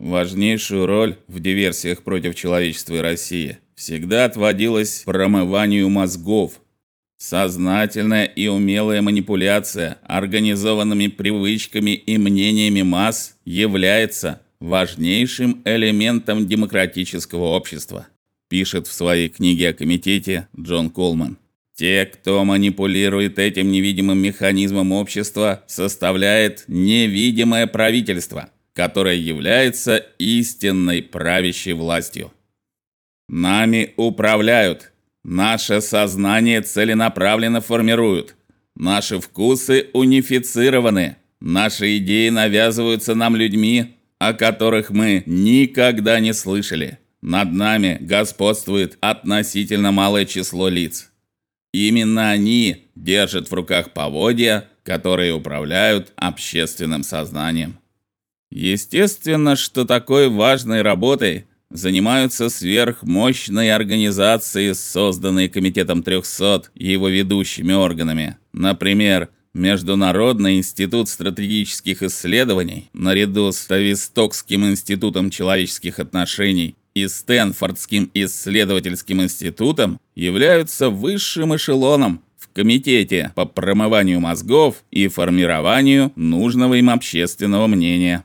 Важнейшую роль в диверсиях против человечества и России всегда отводилась промыванию мозгов. Сознательная и умелая манипуляция организованными привычками и мнениями масс является важнейшим элементом демократического общества, пишет в своей книге о комитете Джон Колман. Те, кто манипулирует этим невидимым механизмом общества, составляет невидимое правительство – которая является истинной правящей властью. Нами управляют, наше сознание целенаправленно формируют, наши вкусы унифицированы, наши идеи навязываются нам людьми, о которых мы никогда не слышали. Над нами господствует относительно малое число лиц. Именно они держат в руках поводья, которые управляют общественным сознанием. Естественно, что такой важной работой занимаются сверхмощные организации, созданные комитетом 300 и его ведущими органами. Например, Международный институт стратегических исследований наряду с Тавистокским институтом человеческих отношений и Стэнфордским исследовательским институтом являются высшим эшелоном в комитете по промыванию мозгов и формированию нужного им общественного мнения.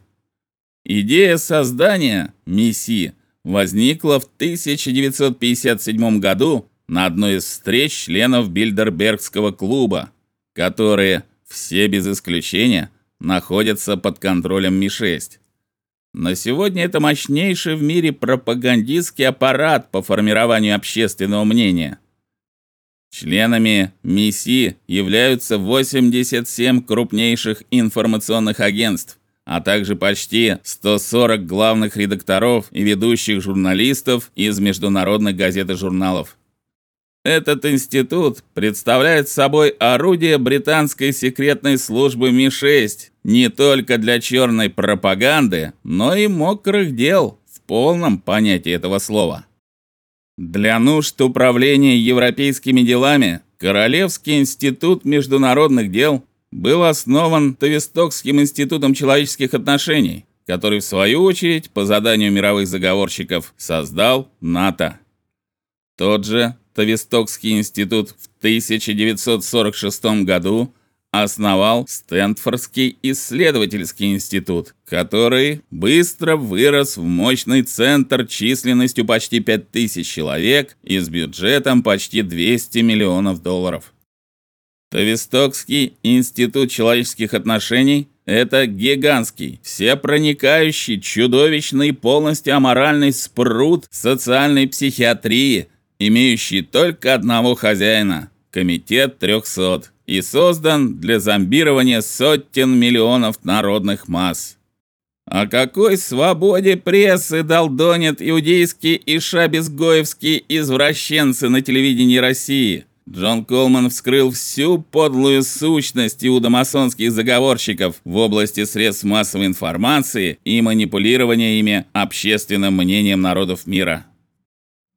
Идея создания МИСИ возникла в 1957 году на одной из встреч членов Бильдербергского клуба, которые все без исключения находятся под контролем Ми-6. На сегодня это мощнейший в мире пропагандистский аппарат по формированию общественного мнения. Членами МИСИ являются 87 крупнейших информационных агентств, а также почти 140 главных редакторов и ведущих журналистов из международных газет и журналов. Этот институт представляет собой орудие британской секретной службы Ми-6 не только для черной пропаганды, но и мокрых дел в полном понятии этого слова. Для нужд управления европейскими делами Королевский институт международных дел был основан Тавистокским институтом человеческих отношений, который в свою очередь по заданию мировых заговорщиков создал НАТО. Тот же Тавистокский институт в 1946 году основал Стэнфордский исследовательский институт, который быстро вырос в мощный центр численностью почти 5000 человек и с бюджетом почти 200 миллионов долларов. Тавистокский институт человеческих отношений это гигантский, всепроникающий, чудовищный, полностью аморальный спрут социальной психиатрии, имеющий только одного хозяина комитет 300 и создан для зомбирования сотен миллионов народных масс. О какой свободе прессы долдонят иудейские и шабезгоевские извращенцы на телевидении России? Джон Колман вскрыл всю подлую сущность иудомасонских заговорщиков в области средств массовой информации и манипулирования ими общественным мнением народов мира.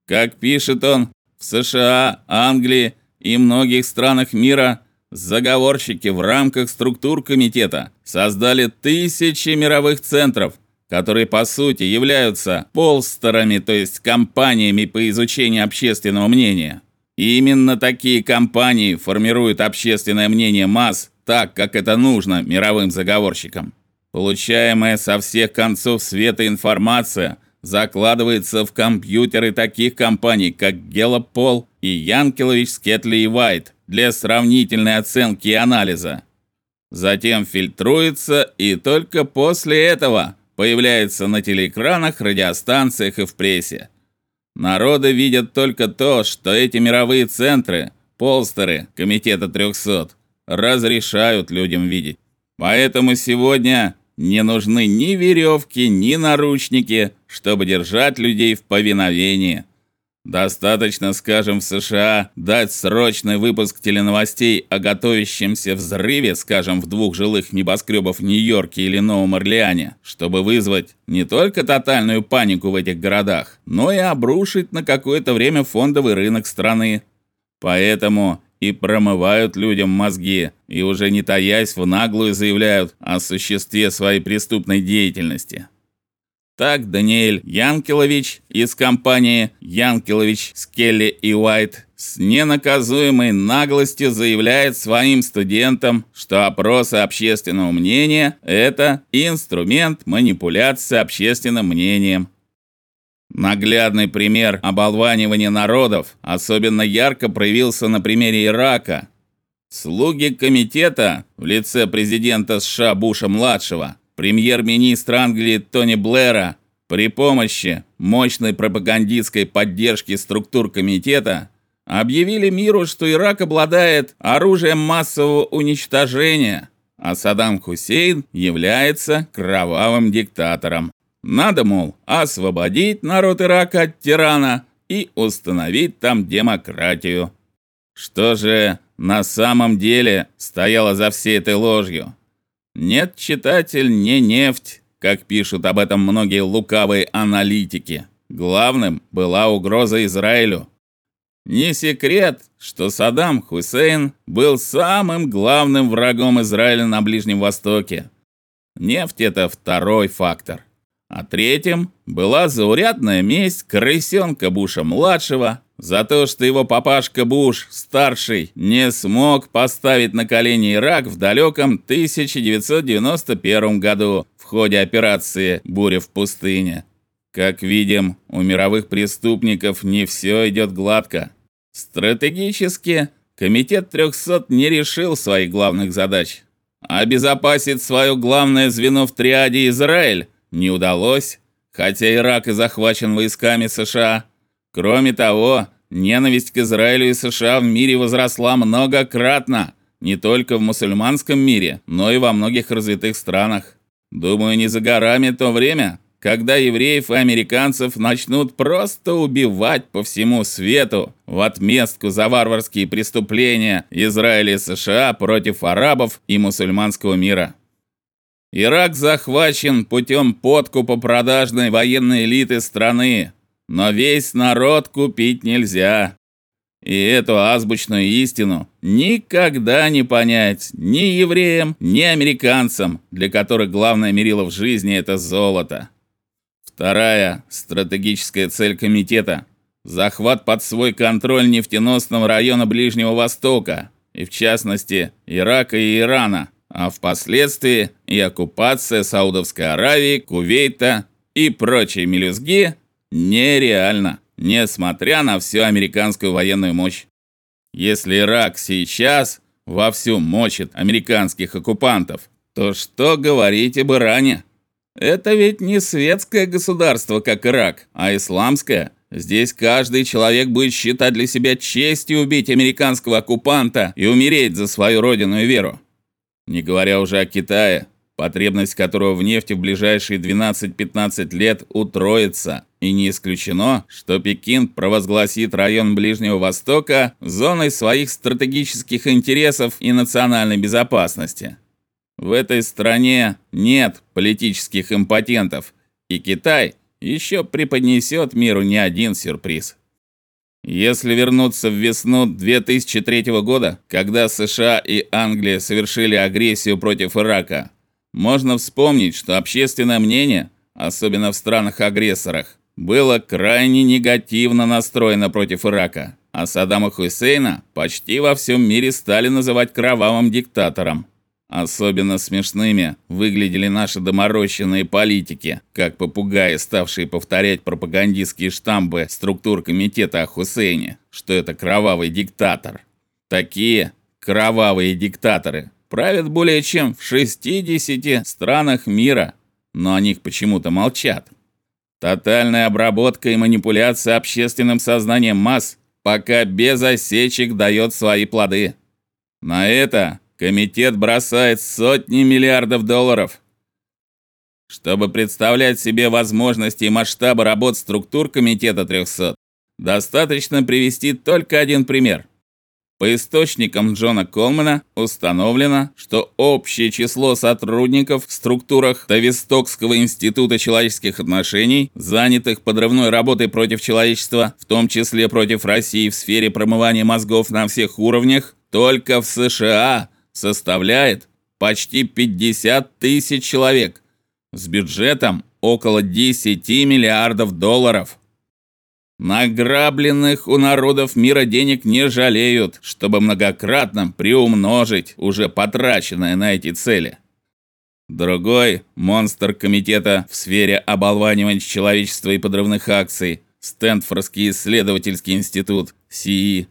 Как пишет он, в США, Англии и многих странах мира заговорщики в рамках структур комитета создали тысячи мировых центров, которые по сути являются полстерами, то есть компаниями по изучению общественного мнения. И именно такие компании формируют общественное мнение масс так, как это нужно мировым заговорщикам. Получаемая со всех концов света информация закладывается в компьютеры таких компаний, как Gallup и Янкелович, Скетли и Вайт для сравнительной оценки и анализа. Затем фильтруется и только после этого появляется на телеэкранах, радиостанциях и в прессе. Народы видят только то, что эти мировые центры, полстеры комитета 300 разрешают людям видеть. Поэтому сегодня не нужны ни веревки, ни наручники, чтобы держать людей в повиновении. Достаточно, скажем, в США дать срочный выпуск теленовостей о готовящемся взрыве, скажем, в двух жилых небоскребах в Нью-Йорке или Новом Орлеане, чтобы вызвать не только тотальную панику в этих городах, но и обрушить на какое-то время фондовый рынок страны. Поэтому и промывают людям мозги, и уже не таясь в наглую заявляют о существе своей преступной деятельности. Так Даниэль Янкелович из компании Янкелович, Скелли и Уайт с ненаказуемой наглостью заявляет своим студентам, что опросы общественного мнения это инструмент манипуляции общественным мнением. Наглядный пример оболванивания народов особенно ярко проявился на примере Ирака. Слуги комитета в лице президента США Буша-младшего премьер-министр Англии Тони Блэра при помощи мощной пропагандистской поддержки структур комитета объявили миру, что Ирак обладает оружием массового уничтожения, а Саддам Хусейн является кровавым диктатором. Надо, мол, освободить народ Ирака от тирана и установить там демократию. Что же на самом деле стояло за всей этой ложью? Нет, читатель, не нефть, как пишут об этом многие лукавые аналитики. Главным была угроза Израилю. Не секрет, что Саддам Хусейн был самым главным врагом Израиля на Ближнем Востоке. Нефть это второй фактор. А третьим была заурядная месть крысенка Буша младшего за то, что его папашка Буш, старший, не смог поставить на колени Ирак в далеком 1991 году в ходе операции Буря в пустыне. Как видим, у мировых преступников не все идет гладко. Стратегически комитет 300 не решил своих главных задач. Обезопасить свое главное звено в триаде Израиль не удалось, хотя Ирак и захвачен войсками США. Кроме того, ненависть к Израилю и США в мире возросла многократно, не только в мусульманском мире, но и во многих развитых странах. Думаю, не за горами то время, когда евреев и американцев начнут просто убивать по всему свету в отместку за варварские преступления Израиля и США против арабов и мусульманского мира. Ирак захвачен путем подкупа продажной военной элиты страны, но весь народ купить нельзя. И эту азбучную истину никогда не понять ни евреям, ни американцам, для которых главное мерило в жизни это золото. Вторая стратегическая цель комитета захват под свой контроль нефтеносного района Ближнего Востока, и в частности Ирака и Ирана, а впоследствии и оккупация Саудовской Аравии, Кувейта и прочие мелюзги нереально, несмотря на всю американскую военную мощь. Если Ирак сейчас вовсю мочит американских оккупантов, то что говорить об Иране? Это ведь не светское государство, как Ирак, а исламское. Здесь каждый человек будет считать для себя честью убить американского оккупанта и умереть за свою родину и веру. Не говоря уже о Китае, потребность которого в нефти в ближайшие 12-15 лет утроится, и не исключено, что Пекин провозгласит район Ближнего Востока зоной своих стратегических интересов и национальной безопасности. В этой стране нет политических импотентов, и Китай еще преподнесет миру не один сюрприз. Если вернуться в весну 2003 года, когда США и Англия совершили агрессию против Ирака, можно вспомнить, что общественное мнение, особенно в странах-агрессорах, было крайне негативно настроено против Ирака, а Саддама Хусейна почти во всем мире стали называть кровавым диктатором. Особенно смешными выглядели наши доморощенные политики, как попугаи, ставшие повторять пропагандистские штампы структур комитета о Хусейне, что это кровавый диктатор. Такие кровавые диктаторы правят более чем в 60 странах мира, но о них почему-то молчат. Тотальная обработка и манипуляция общественным сознанием масс пока без осечек дает свои плоды. На это Комитет бросает сотни миллиардов долларов. Чтобы представлять себе возможности и масштабы работ структур комитета 300, достаточно привести только один пример. По источникам Джона Колмана установлено, что общее число сотрудников в структурах Тавистокского института человеческих отношений, занятых подрывной работой против человечества, в том числе против России в сфере промывания мозгов на всех уровнях, только в США составляет почти 50 тысяч человек с бюджетом около 10 миллиардов долларов. Награбленных у народов мира денег не жалеют, чтобы многократно приумножить уже потраченное на эти цели. Другой монстр комитета в сфере оболванивания человечества и подрывных акций, Стэнфордский исследовательский институт СИИ,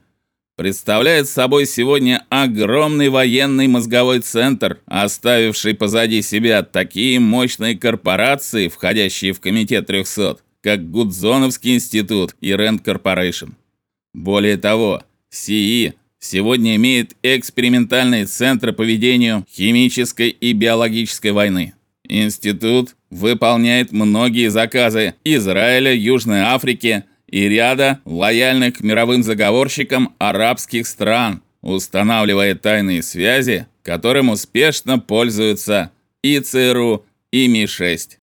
представляет собой сегодня огромный военный мозговой центр, оставивший позади себя такие мощные корпорации, входящие в комитет 300, как Гудзоновский институт и Rand Corporation. Более того, СИИ сегодня имеет экспериментальные центры по ведению химической и биологической войны. Институт выполняет многие заказы Израиля, Южной Африки и ряда лояльных к мировым заговорщикам арабских стран, устанавливая тайные связи, которым успешно пользуются и ЦРУ, и Ми-6.